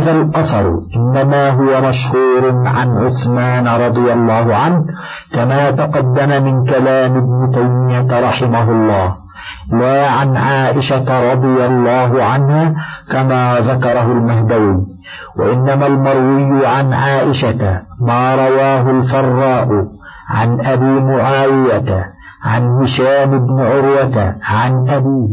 وهذا الأثر. إنما هو مشهور عن عثمان رضي الله عنه كما تقدم من كلام ابن تيمية رحمه الله. لا عن عائشة رضي الله عنها كما ذكره المهدوي. وإنما المروي عن عائشة ما رواه الفراء عن أبي معاوية عن هشام بن عروة عن أبيه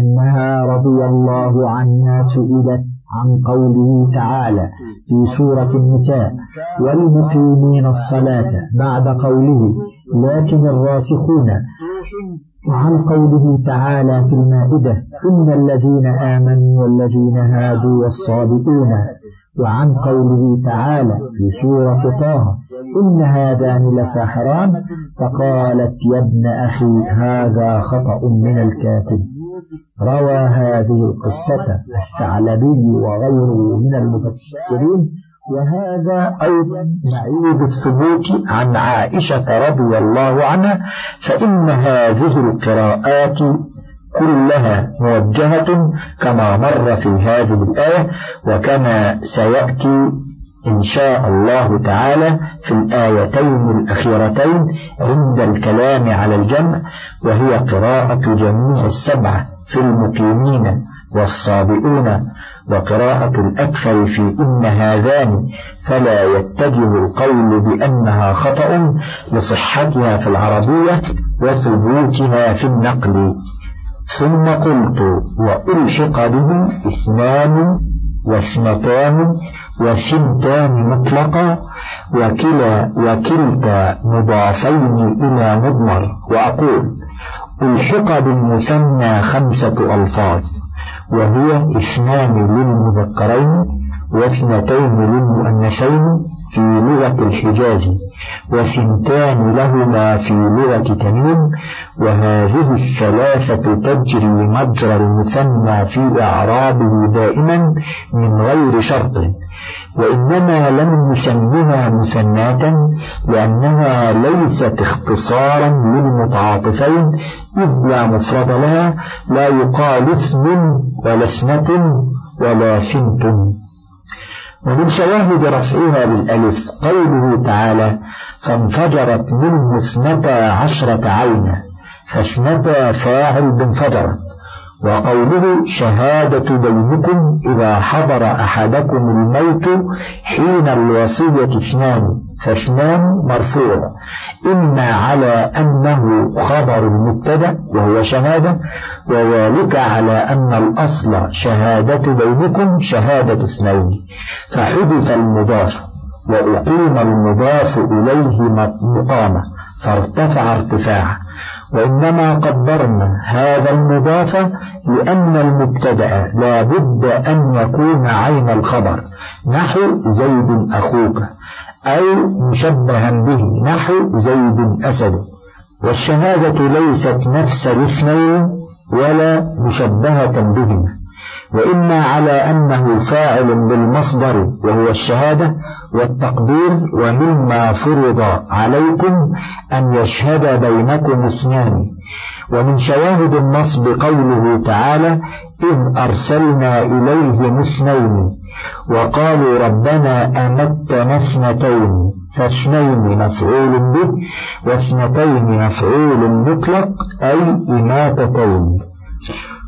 أنها رضي الله عنها سئلت عن قوله تعالى في سورة النساء والمقيمين الصلاة بعد قوله لكن الراسخون وعن قوله تعالى في المائدة إن الذين آمنوا والذين هادوا والصابئون وعن قوله تعالى في سورة طه إن هذان لساحران فقالت يا ابن أخي هذا خطأ من الكاتب روى هذه القصة الثعلبي وغيره من المفسرين وهذا أيضا معيب الثبوت عن عائشة رضي الله عنها فإن هذه القراءات كلها موجهة كما مر في هذه الآية وكما سيأتي إن شاء الله تعالى في الآيتين الأخيرتين عند الكلام على الجمع وهي قراءة جميع السبعة في المقيمين والصابئون وقراءة الأكثر في إن هذان فلا يتجه القول بأنها خطأ لصحتها في العربية وثبوتها في النقل. ثم قلت وألحق به اثنان واثنتان وثنتان مطلقا وكلا وكلتا مضافين إلى مضمر. وأقول ألحق بالمثنى خمسة ألفاظ وهي اثنان للمذكرين واثنتين للمؤنثين في لغة الحجاز. وثنتان لهما في لغة تميم وهذه الثلاثة تجري مجرى المثنى في إعرابه دائما من غير شرط. وإنما لم نسميها مثناة لأنها ليست اختصارا للمتعاطفين إذ لا مفرد لها لا يقال اثن ولا اثنة ولا ثنت ومن شواهد رفعها بالألف قوله تعالى فانفجرت منه اثنتا عشرة عينا فاثنتا فاعل بانفجرت وقوله شهادة بينكم إذا حضر أحدكم الموت حين الوصية اثنان. فاثنان مرفوع. إما على أنه خبر المبتدأ وهو شهادة وذلك على أن الأصل شهادة بينكم شهادة اثنين. فحدث المضاف وأقيم المضاف إليه مقامة فارتفع ارتفاعا وإنما قدرنا هذا المضاف لأن المبتدأ لا بد أن يكون عين الخبر. نحو زيد أخوك. أو مشبها به نحو زيد أسد. والشهادة ليست نفس الاثنين ولا مشبهة بهما. وإما على أنه فاعل بالمصدر وهو الشهادة والتقدير ومما فرض عليكم أن يشهد بينكم اثنان. ومن شواهد النصب قوله تعالى إذ أرسلنا إليهم اثنين. وقالوا ربنا أمتنا اثنتين فاثنين مفعول به واثنتين مفعول مطلق أي إماتتين.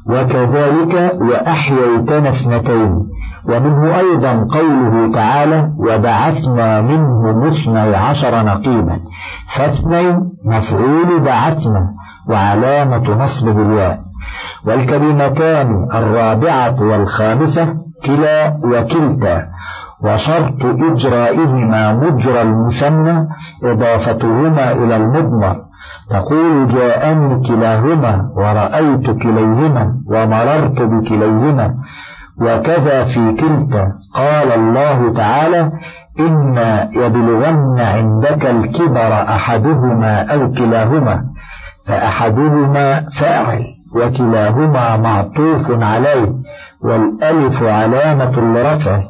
وكذلك وأحييتنا اثنتين. ومنه أيضا قوله تعالى وبعثنا منهم اثني عشر نقيبا فاثني مفعول بعثنا وعلامة نصبه الياء والكلمتان الرابعة والخامسة كلا وكلتا. وشرط إجرائهما مجرى المثنى إضافتهما إلى المضمر. تقول جاءني كلاهما ورأيت كليهما ومررت بكليهما وكذا في كلتا. قال الله تعالى إما يبلغن عندك الكبر أحدهما أو كلاهما فأحدهما فاعل وكلاهما معطوف عليه والألف علامة الرفع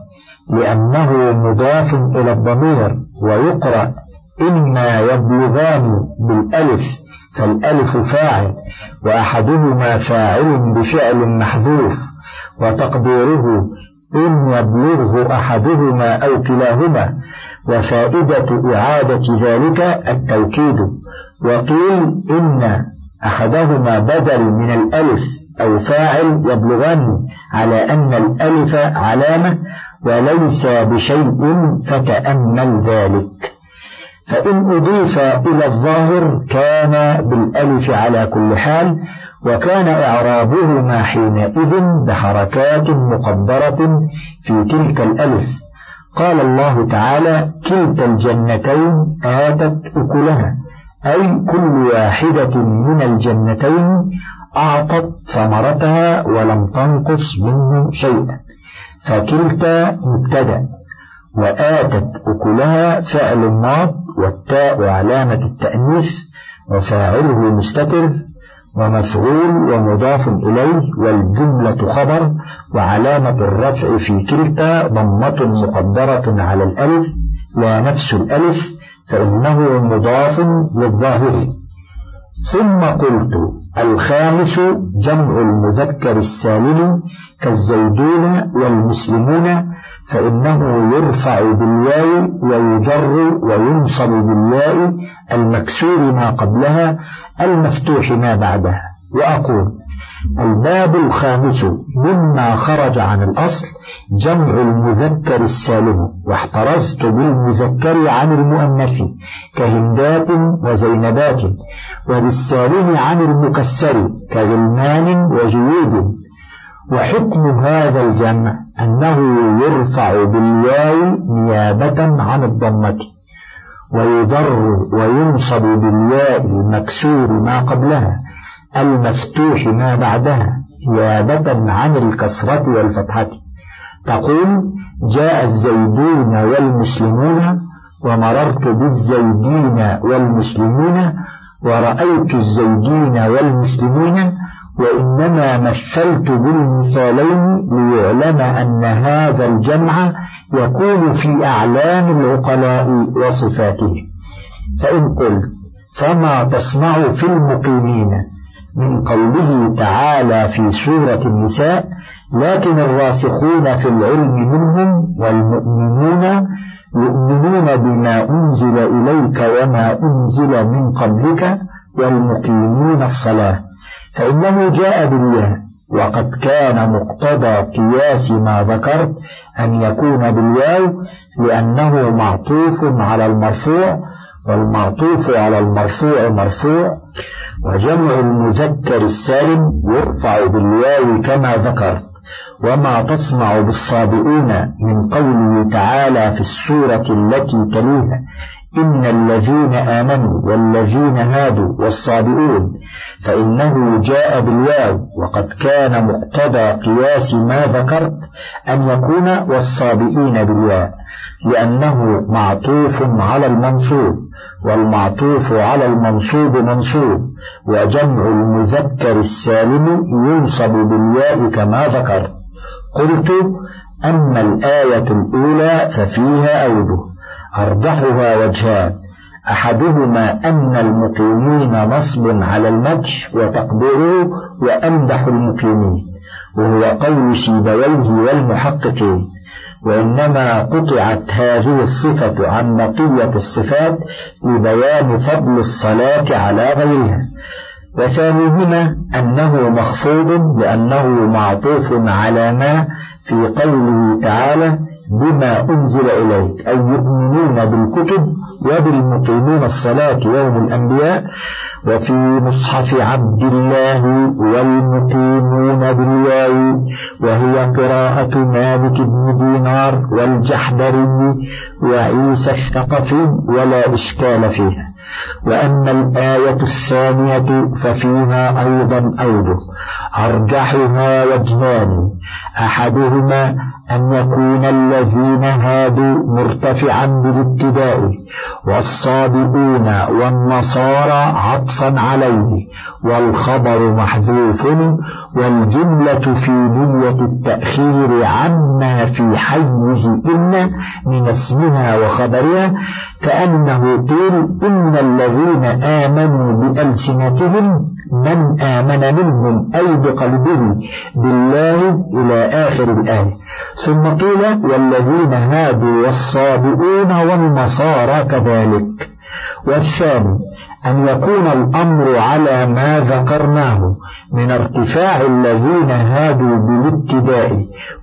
لأنه مضاف إلى الضمير ويقرأ إما يبلغان بالألف فالألف فاعل وأحدهما فاعل بفعل محذوف وتقديره إن يبلغه أحدهما أو كلاهما وفائدة إعادة ذلك التوكيد. وقيل إن أحدهما بدل من الألف أو فاعل يبلغان على أن الألف علامة وليس بشيء فتأمل ذلك. فإن أضيف إلى الظاهر كان بالألف على كل حال وكان إعرابهما حينئذ بحركات مقدرة في تلك الألف. قال الله تعالى كلتا الجنتين آتت أكلها. أي كل واحدة من الجنتين أعطت ثمرتها ولم تنقص منه شيئا. فكلتا مبتدأ وآتت أكلها فعل ماض والتاء علامة التأنيث وفاعله مستتر ومفعول ومضاف إليه والجملة خبر وعلامة الرفع في كلتا ضمة مقدرة على الألف لا نفس الألف فإنه مضاف للظاهر. ثم قلت الخامس جمع المذكر السالم كالزيدون والمسلمون فإنه يرفع بالواو ويجر وينصب بالواو المكسور ما قبلها المفتوح ما بعدها. وأقول الباب الخامس مما خرج عن الأصل جمع المذكر السالم واحترزت بالمذكر عن المؤنث كهندات وزينبات وبالسالم عن المكسر كغلمان وجيود وحكم هذا الجمع أنه يرفع بالواو نيابة عن الضمة ويضر وينصب بالياء المكسور ما قبلها. المفتوح ما بعدها. نيابة عن الكسرة والفتحة. تقول جاء الزيدون والمسلمون ومررت بالزيدين والمسلمين ورأيت الزيدين والمسلمين وإنما مثلت بالمثالين ليعلم أن هذا الجمع يكون في أعلام العقلاء وصفاتهم فإن قلت فما تصنع في المقيمين؟ من قوله تعالى في سورة النساء لكن الراسخون في العلم منهم والمؤمنون يؤمنون بما أنزل إليك وما أنزل من قبلك والمقيمون الصلاة. فإنه جاء بالياء وقد كان مقتضى قياس ما ذكرت أن يكون بالواو لأنه معطوف على المرفوع والمعطوف على المرفوع مرفوع وجمع المذكر السالم يرفع بالواو كما ذكرت وما تصنع بالصابئون من قوله تعالى في السورة التي تليها إن الذين آمنوا والذين هادوا والصابئون فإنه جاء بالواو وقد كان مقتضى قياس ما ذكرت أن يكون والصابئين بالواو لأنه معطوف على المنصوب. والمعطوف على المنصوب منصوب وجمع المذكر السالم ينصب بالياء كما ذكرت قلت أما الآية الأولى ففيها أوجه أرجحها وجهان. أحدهما أن المقيمين نصب على المدح وتقديره وأمدح المقيمين وهو قول سيبويه والمحققين. وإنما قطعت هذه الصفة عن بقية الصفات لبيان فضل الصلاة على غيرها. وثانيهما أنه مخفوض لأنه معطوف على ما في قوله تعالى بما أنزل إليك. أي يؤمنون بالكتب وبالمقيمين الصلاة يوم الأنبياء. وفي مصحف عبد الله والمقيمون بالواو. وهي قراءة مالك بن دينار والجحدري وعيسى الثقفي ولا إشكال فيها. وأما الآية الثانية ففيها أيضا أوجه. أرجحها وجهان أحدهما أن يكون الذين هادوا مرتفعا بالابتداء. والصابئون والنصارى عطفا عليه والخبر محذوف والجملة في نية التأخير عما في حيز إن من اسمها وخبرها كأنه قيل إن الذين آمنوا بألسنتهم من آمن منهم أي بقلبه بالله إلى آخر الآية. ثم قيل والذين هادوا والصابئون والنصارى كذلك. والثاني أن يكون الأمر على ما ذكرناه من ارتفاع الذين هادوا بالابتداء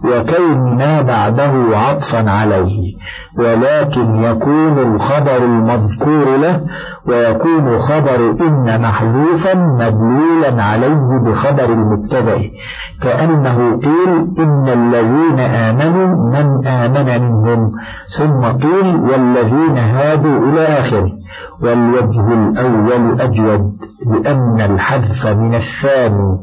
وكون ما بعده عطفا عليه. ولكن يكون الخبر المذكور له ويكون خبر إن محذوفا مدلولا عليه بخبر المبتدأ كأنه قيل إن الذين آمنوا من آمن منهم ثم قيل والذين هادوا إلى آخره. والوجه الأول أجود لأن الحذف من الثاني.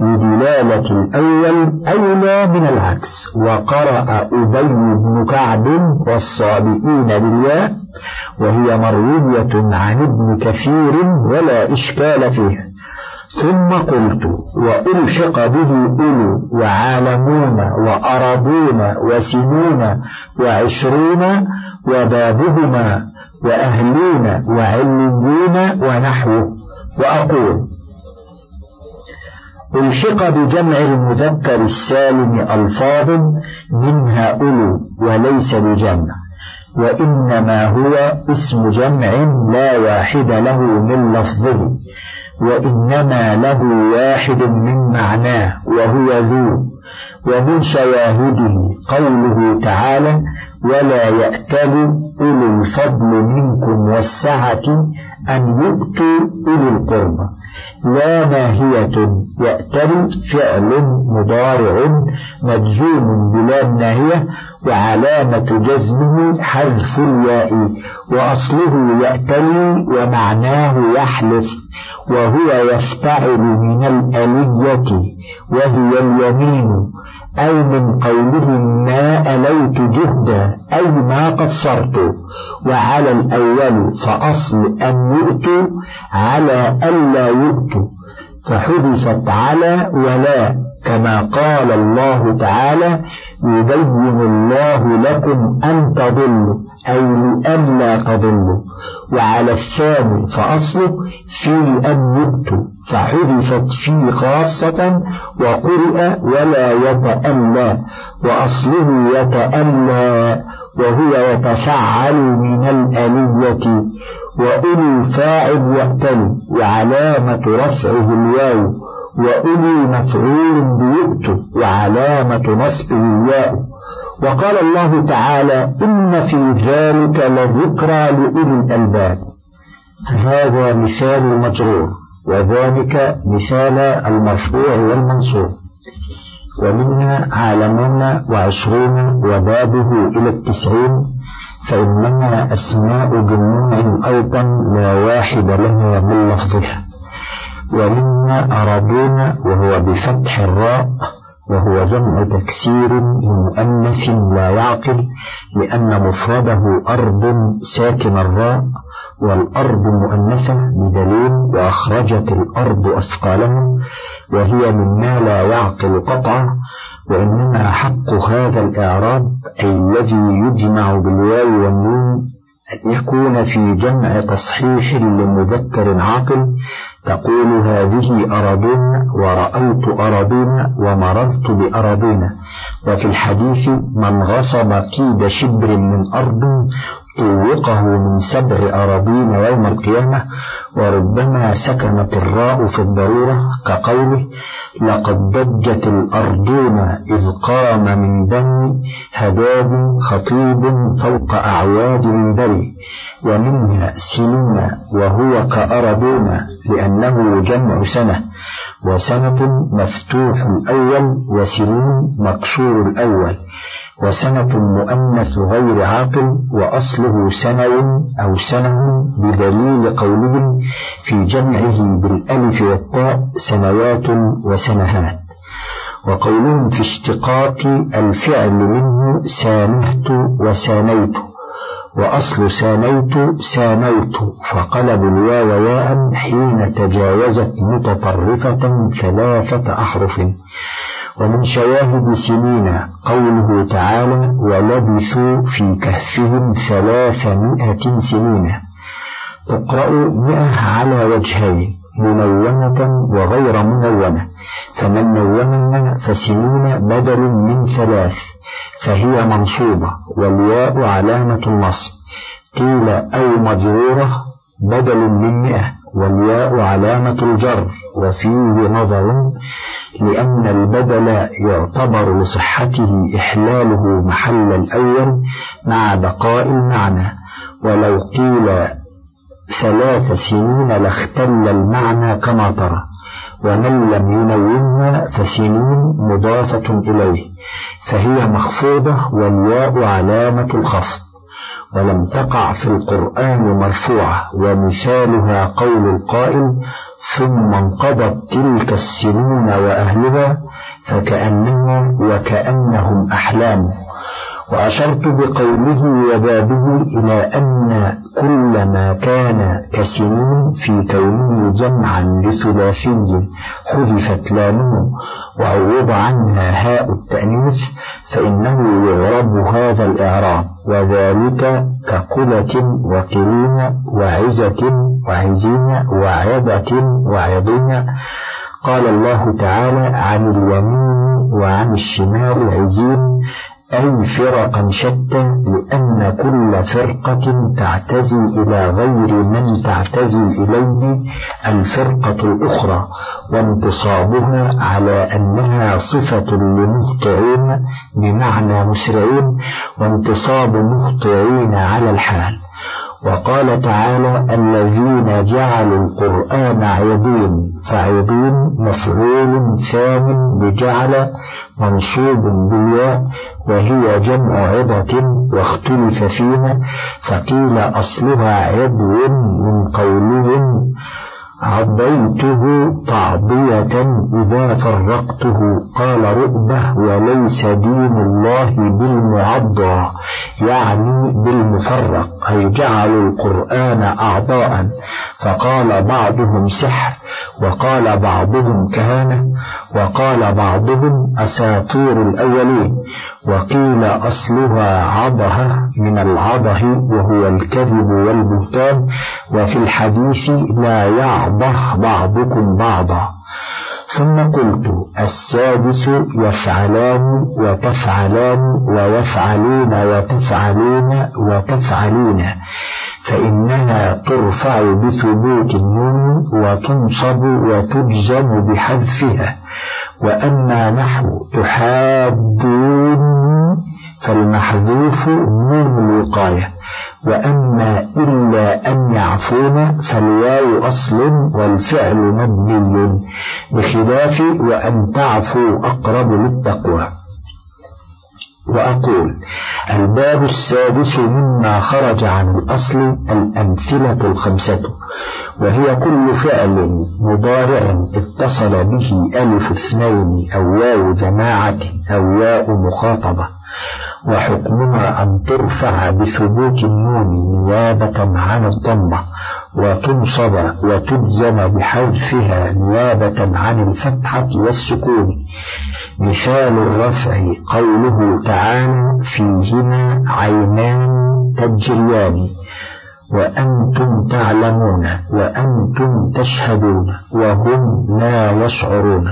لدلالة الأول أولى من العكس وقرأ أبي بن كعب والصابئين بالياء وهي مروية عن ابن كثير ولا إشكال فيها. ثم قلت وألحق به أولو وعالمون وأرضون وسنون وعشرون وبابهما وأهلون وعليون ونحوه. وأقول ألحق بجمع المذكر السالم ألفاظ منها أولو وليس بجمع وإنما هو اسم جمع لا واحد له من لفظه وإنما له واحد من معناه وهو ذو ومن شواهده قوله تعالى ولا يأتل أولو الفضل منكم والسعة أن يؤتوا أولي القربى. لا ناهية يأتل فعل مضارع مجزوم بلا ناهية وعلامة جزمه حذف الياء وأصله يأتلي ومعناه يحلف وهو يفتعل من الألية وهي اليمين. أي من قولهم ما أليت جهدا أي ما قصرت. وعلى الأول فأصل أن يؤتوا على ألا يؤتوا فحدثت على ولا كما قال الله تعالى يبين الله لكم أن تضلوا أي لئلا تضلوا. وعلى الثاني فأصله في أن يؤتوا فحذفت فيه خاصة وقرئ ولا يتألى وأصله يتألى وهو يتفعل من الألية وأولي فاعل يأتل وعلامة رفعه الواو وأولي مفعول بيؤت وعلامة نصبه الياء وقال الله تعالى إن في ذلك لذكرى لأولي الألباب. هذا مثال المجرور وذلك مثال المرفوع والمنصوب ومنها عالمون وعشرون وبابه إلى التسعين فإنها أسماء جموع أيضا لا واحد لها من لفظها. ومنا أرادون وهو بفتح الراء وهو جمع تكسير لمؤنث لا يعقل لأن مفرده أرض ساكن الراء والأرض مؤنثة بدليل وأخرجت الأرض أثقالهم وهي مما لا يعقل قطعا وإنما حق هذا الإعراب أي الذي يجمع بالواو والنون أن يكون في جمع تصحيح لمذكر عاقل تقول هذه أراضون ورأيت أراضون ومررت بأراضون وفي الحديث من غصب كيد شبر من أرض طوقه من سبع أراضين يوم القيامة وربما سكنت الراء في الضرورة كقوله لقد ضجت الأرضون إذ قام من بني هداد خطيب فوق أعواد منبري ومنها سنون وهو كأرضون لأنه جمع سنة وسنة مفتوح الأول وسنون مكسور الأول. وسنة مؤنث غير عاقل وأصله سنو أو سنة بدليل قولهم في جمعه بالألف والتاء سنوات وسنهات. وقولهم في اشتقاق الفعل منه سانهت وسانيت وأصل سانيت سانوت فقلب الواو ياء حين تجاوزت متطرفة ثلاثة أحرف. ومن شواهد سنين قوله تعالى ولبثوا في كهفهم ثلاثمائة سنين. تقرأ مئة على وجهين منونة وغير منونة. فمن نونها فسنون بدل من ثلاث فهي منصوبة والياء علامة النصب. قيل أو مجرورة بدل من مئة والياء علامة الجر وفيه نظر لأن البدل يعتبر لصحته إحلاله محل الأول مع بقاء المعنى ولو قيل ثلاث سنين لاختل المعنى كما ترى ومن لم ينونها فسنين مضافة إليه فهي مخفوضة والياء علامة الخفض. ولم تقع في القرآن مرفوعة ومثالها قول القائل ثم انقضت تلك السنون وأهلها فكأنها وكأنهم أحلام. وأشرت بقوله وبابه إلى أن كل ما كان كسنين في كونه جمعا لثلاثي حذفت لامه وعوض عنها هاء التأنيث فإنه يعرب هذا الإعراب وذلك كقلة وقلين وعزة وعزين وعظة وعظين قال الله تعالى عن اليمين وعن الشمال عزين. أي فرقا شتى لأن كل فرقة تعتزي إلى غير من تعتزي إليه الفرقة الأخرى وانتصابها على أنها صفة لمخطئين بمعنى مسرعين وانتصاب مخطئين على الحال. وقال تعالى الذين جعلوا القرآن عيدين فعيدين مفعول ثان بجعل منصوب بالياء وهي جمع عظة واختلف فيها فقيل أصلها عضو من قولهم عضيته تعضية إذا فرقته قال رؤبة وليس دين الله بالمعضى. يعني بالمفرق أي جعلوا القرآن أعضاء. فقال بعضهم سحر وقال بعضهم كهانة وقال بعضهم أساطير الأولين. وقيل أصلها عضه من العضه وهو الكذب والبهتان. وفي الحديث لا يعضه بعضكم بعضا. ثم قلت السادس يفعلان وتفعلان ويفعلون وتفعلون وتفعلون فإنها ترفع بثبوت النون وتنصب وتجزم بحذفها وأما نحو تحادون فالمحذوف نون الوقاية وأما إلا أن يعفون فالواو أصل والفعل مبني بخلاف وأن تعفوا أقرب للتقوى. وأقول الباب السادس مما خرج عن الأصل الأمثلة الخمسة وهي كل فعل مضارع اتصل به ألف اثنين أو واو جماعة أو ياء مخاطبة. وحكمها أن ترفع بثبوت النون نيابة عن الضمة وتنصب وتجزم بحذفها نيابة عن الفتحة والسكون. مثال الرفع قوله تعالى فيهما عينان تجريان وأنتم تعلمون وأنتم تشهدون وهم لا يشعرون.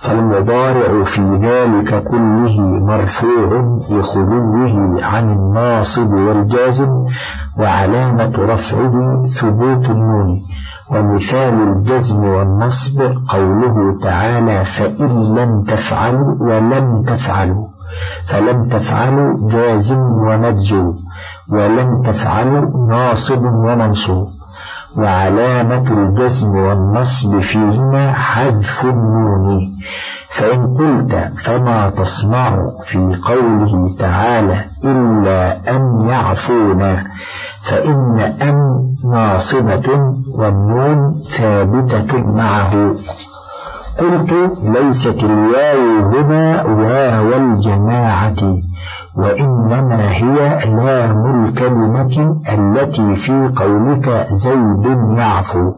فالمضارع في ذلك كله مرفوع لخلوه عن الناصب والجازم وعلامة رفعه ثبوت النون. ومثال الجزم والنصب قوله تعالى فإن لم تفعلوا ولم تفعلوا. فلم تفعلوا جازم ومجزوم ولم تفعلوا ناصب ومنصوب وعلامة الجزم والنصب فيهما حذف النون. فإن قلت فما تصنع في قوله تعالى إلا أن يعفونا فإن أن ناصبة والنون ثابتة معه. قلت ليست الواو هنا واو الجماعة. وإنما هي لام الكلمة التي في قولك زيد يعفو.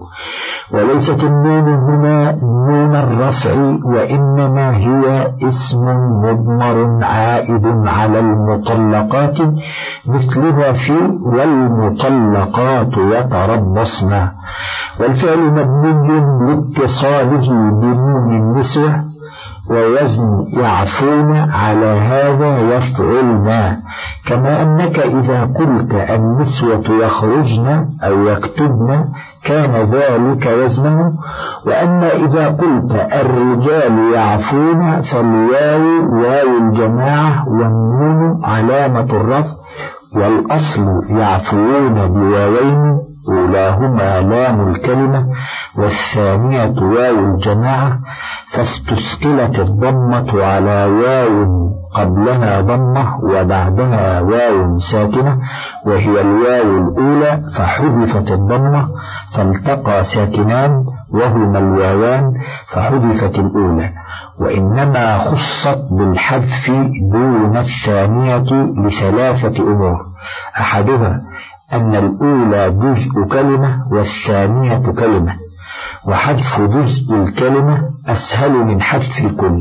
وليست النون هنا نون الرفع وإنما هي اسم مضمر عائد على المطلقات مثلها في والمطلقات يتربصن. والفعل مبني لاتصاله بنون النسوة ووزن يعفون على هذا يفعلنا كما أنك إذا قلت النسوة يخرجن أو يكتبن كان ذلك وزنه. وأما إذا قلت الرجال يعفون فالواو واو الجماعة والنون علامة الرفع والأصل يعفون بواوين أولاهما لام الكلمة والثانية واو الجماعة فاستثقلت الضمة على واو قبلها ضمة وبعدها واو ساكنة وهي الواو الأولى فحذفت الضمة فالتقى ساكنان وهما الواوان فحذفت الأولى. وإنما خصت بالحذف دون الثانية لثلاثة أمور. أحدها أن الأولى جزء كلمة والثانية كلمة وحذف جزء الكلمة أسهل من حذف الكل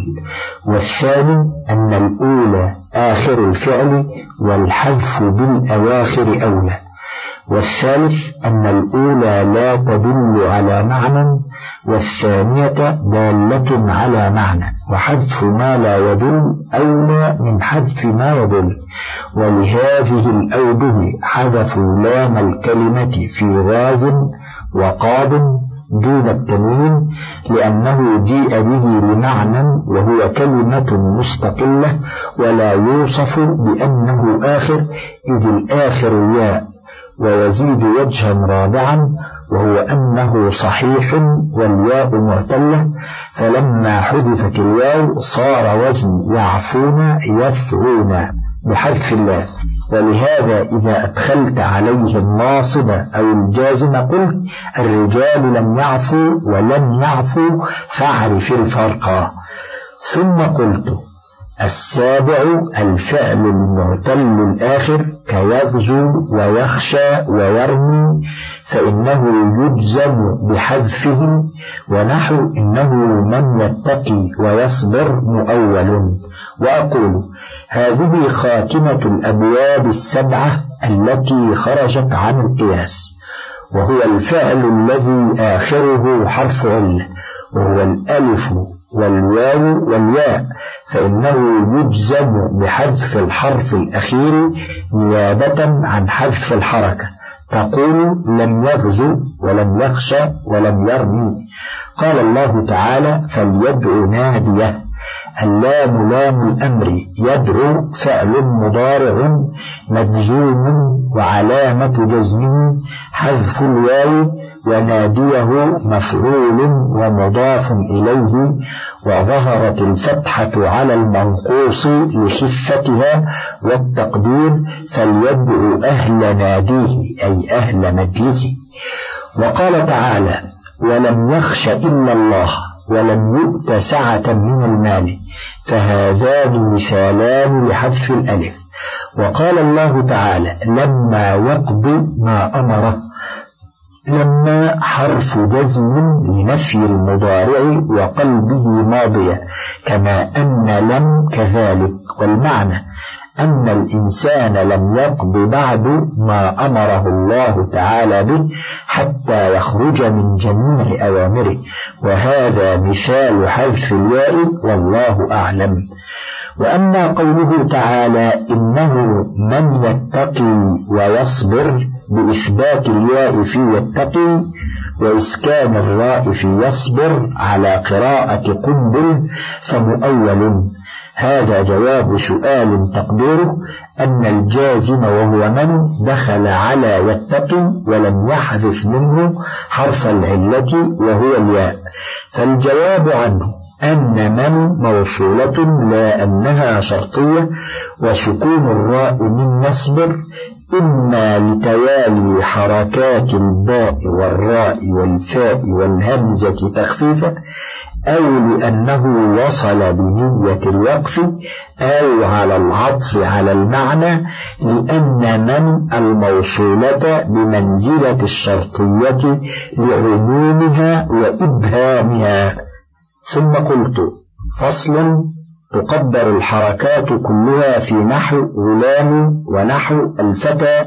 والثاني أن الأولى آخر الفعل والحذف بالأواخر أولى والثالث أن الأولى لا تدل على معنى والثانية دالة على معنى وحذف ما لا يدل أولى من حذف ما يدل. ولهذه الأوجه حذفوا لام الكلمة في غاز وقاب دون التنوين لأنه جيء به لمعنى وهو كلمة مستقلة ولا يوصف بأنه آخر إذ الآخر ياء ويزيد وجها رابعا وهو أنه صحيح والياء معتلة فلما حذفت الواو صار وزن يعفون يفعون بحذف الله. ولهذا إذا أدخلت عليه الناصب أو الجازم قلت الرجال لم يعفوا ولم يعفوا فاعرف الفرق. ثم قلت السابع الفعل المعتل الآخر كيغزو ويخشى ويرمي. فإنه يجزم بحذفه ونحو إنه من يتقي ويصبر مؤول. وأقول هذه خاتمة الأبواب السبعة التي خرجت عن القياس وهو الفعل الذي آخره حرف عل وهو الألف والواو والياء. فإنه يجزم بحذف الحرف الأخير نيابة عن حذف الحركة. تقول لم يغزو ولم يخشى ولم يرمي. قال الله تعالى فليدعو نادية. اللام لام الأمر يدعو فعل مضارع مجزوم وعلامة جزمه حذف الواو وناديه مفعول ومضاف إليه وظهرت الفتحة على المنقوص لخفتها والتقدير فليدعو أهل ناديه أي أهل مجلسه. وقال تعالى ولم يخش إلا الله ولم يؤت سعة من المال فهذان مثالان لحذف الألف وقال الله تعالى لما يقض ما أمره لما حرف جزم لنفي المضارع وقلبه ماضية كما أن لم كذلك والمعنى أن الإنسان لم يقض بعد ما أمره الله تعالى به حتى يخرج من جميع أوامره. وهذا مثال حذف الياء والله أعلم. وأما قوله تعالى إنه من يتقي ويصبر بإثبات الياء في يتقي وإسكان الراء في يصبر على قراءة قنبل فمؤول. هذا جواب سؤال تقديره أن الجازم وهو من دخل على يتقي ولم يحذف منه حرف العلة وهو الياء. فالجواب عنه أن من موصولة لا أنها شرطية وسكون الراء من نصبر إما لتوالي حركات الباء والراء والفاء والهمزة تخفيفا أو لأنه وصل بنية الوقف أو على العطف على المعنى لأن من الموصولة بمنزلة الشرطية لعمومها وإبهامها. ثم قلت فصل تقدر الحركات كلها في نحو غلام ونحو الفتى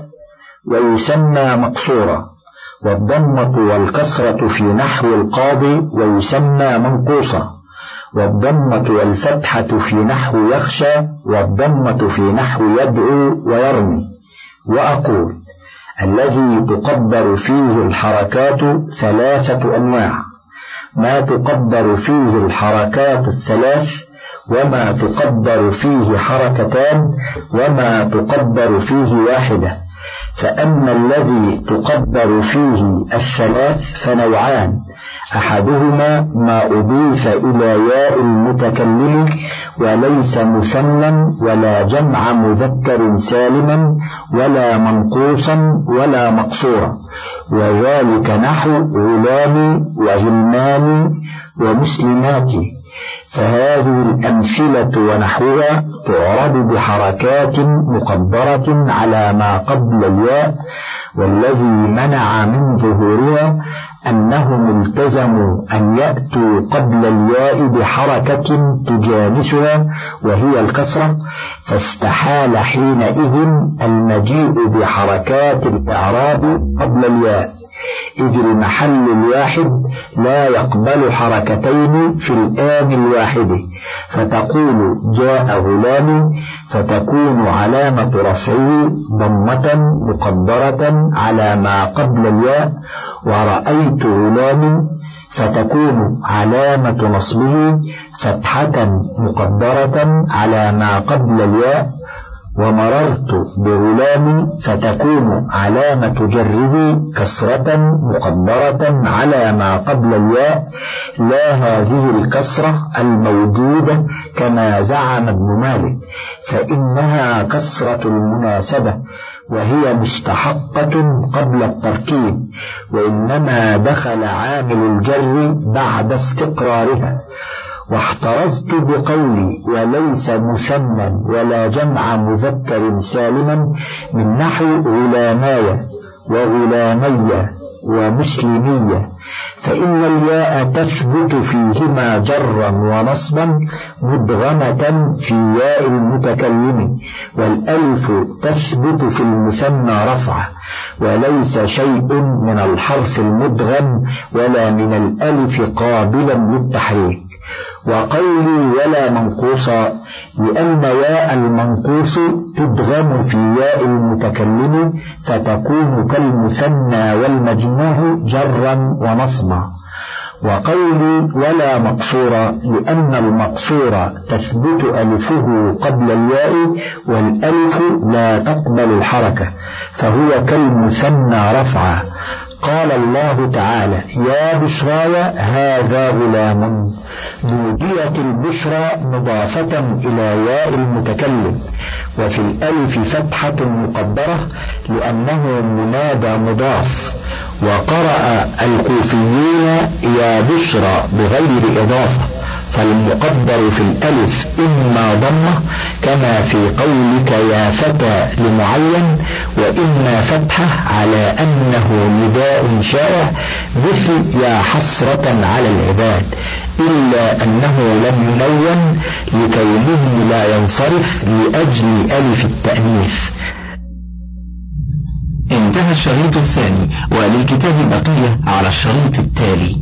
ويسمى مقصورا والضمة والكسرة في نحو القاضي ويسمى منقوصا والضمة والفتحة في نحو يخشى والضمة في نحو يدعو ويرمي. وأقول الذي تقدر فيه الحركات ثلاثة أنواع. ما تقدر فيه الحركات الثلاث وما تقدر فيه حركتان وما تقدر فيه واحدة. فأما الذي تقدر فيه الثلاث فنوعان. أحدهما ما أضيف إلى ياء المتكلم وليس مثنى ولا جمع مذكر سالما ولا منقوصا ولا مقصورا. وذلك نحو غلام وغلمان ومسلمات. فهذه الأمثلة ونحوها تعرض بحركات مقدرة على ما قبل الياء والذي منع من ظهورها أنهم التزموا أن يأتوا قبل الياء بحركة تجانسها وهي الكسرة فاستحال حينئذ المجيء بحركات الإعراب قبل الياء. إذ المحل الواحد لا يقبل حركتين في الآن الواحد. فتقول جاء غلام فتكون علامة رفعه ضمة مقدرة على ما قبل الياء. ورأيت غلام فتكون علامة نصبه فتحة مقدرة على ما قبل الياء. ومررت بغلام فتكون علامة جره كسرة مقدرة على ما قبل الياء لا هذه الكسرة الموجودة كما زعم ابن مالك فإنها كسرة المناسبة وهي مستحقة قبل التركيب وإنما دخل عامل الجر بعد استقرارها. واحترزت بقولي وليس مثنى ولا جمع مذكر سالما من نحو غلاماي وغلامي ومسلمية. فإن الياء تثبت فيهما جرا ونصبا مدغمة في ياء المتكلم والألف تثبت في المثنى رفعة وليس شيء من الحرف المدغم ولا من الألف قابلا للتحريك. وقولي ولا منقوصا لأن ياء المنقوص تدغم في ياء المتكلم فتكون كالمثنى والمجموع جرا ونصبا. وقولي ولا مقصورا لأن المقصور تثبت ألفه قبل الياء والألف لا تقبل الحركة فهو كالمثنى رفعا. قال الله تعالى يا بشراي هذا غلام نوديت البشرى مضافة إلى ياء المتكلم وفي الألف فتحة مقدرة لأنه منادى مضاف وقرأ الكوفيون يا بشرى بغير إضافة فالمقدر في الألف إما ضمة كما في قولك يا فتى لمعين وإما فتحة على أنه نداء شائع مثل يا حسرة على العباد. إلا أنه لم ينون لكونه لا ينصرف لأجل ألف التأنيث. انتهى الشريط الثاني وللكتاب بقية على الشريط التالي.